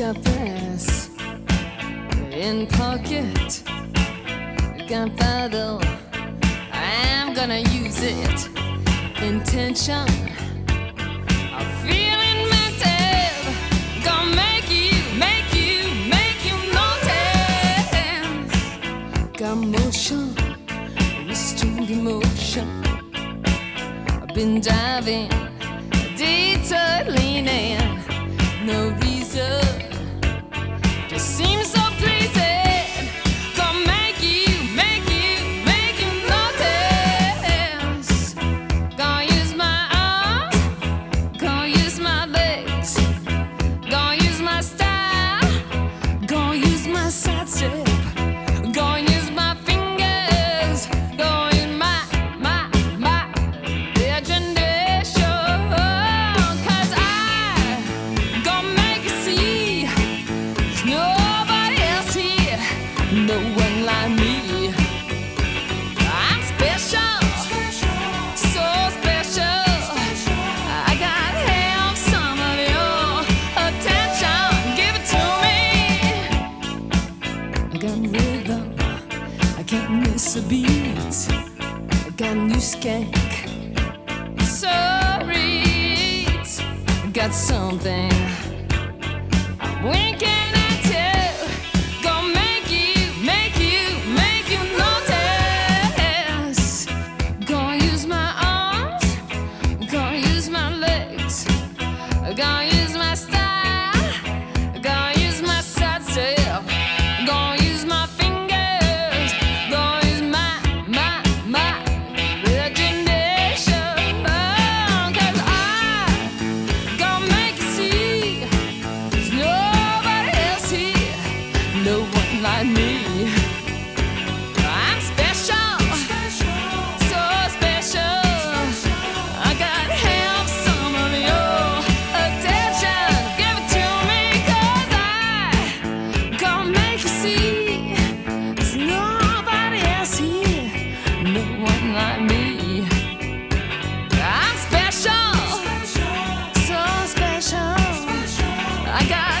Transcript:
got brass in pocket. Gunpowder, I'm gonna use it. Intention, I'm feeling mental. Gonna make you, make you, make you notice. Got motion, restrained emotion. I've been driving, detour leaning, no reason. I got rhythm, I can't miss a beat. I got new skank, sorry. I got something. Winking at you, gonna make you, make you, make you notice. Gonna use my arms, gonna use my legs, gonna I'm special, so special. I got.